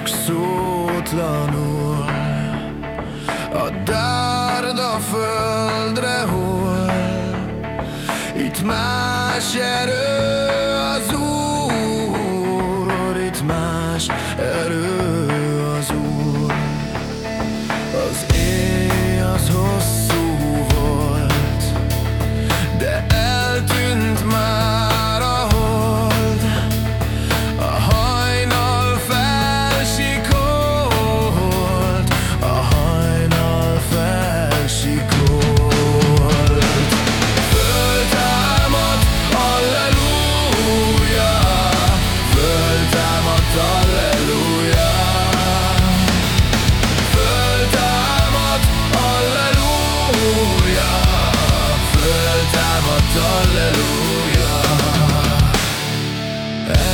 Várok szótlanul. A dárda földre hol? Itt más erő az út.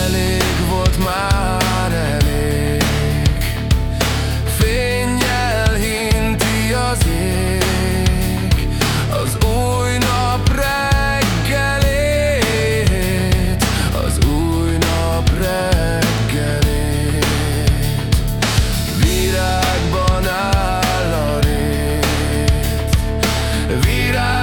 Elég volt már elég. Fényjel hinti az ég. Az új nap reggelét. Az új nap reggelét. Virágban áll a rét. Virág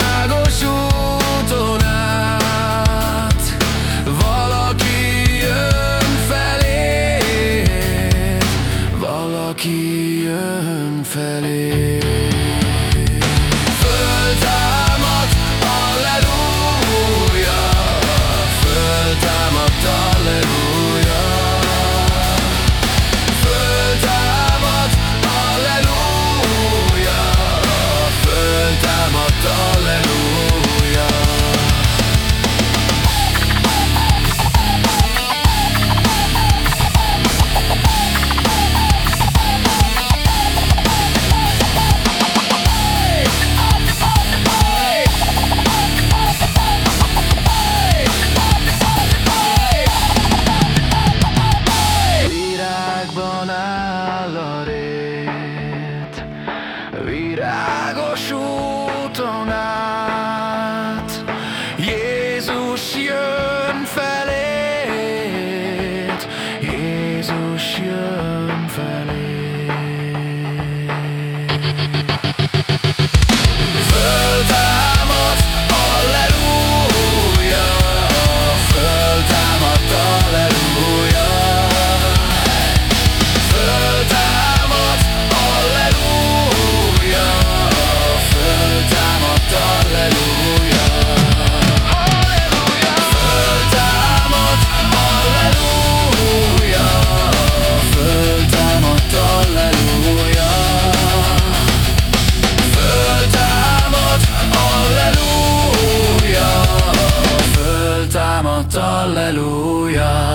Hallelujah.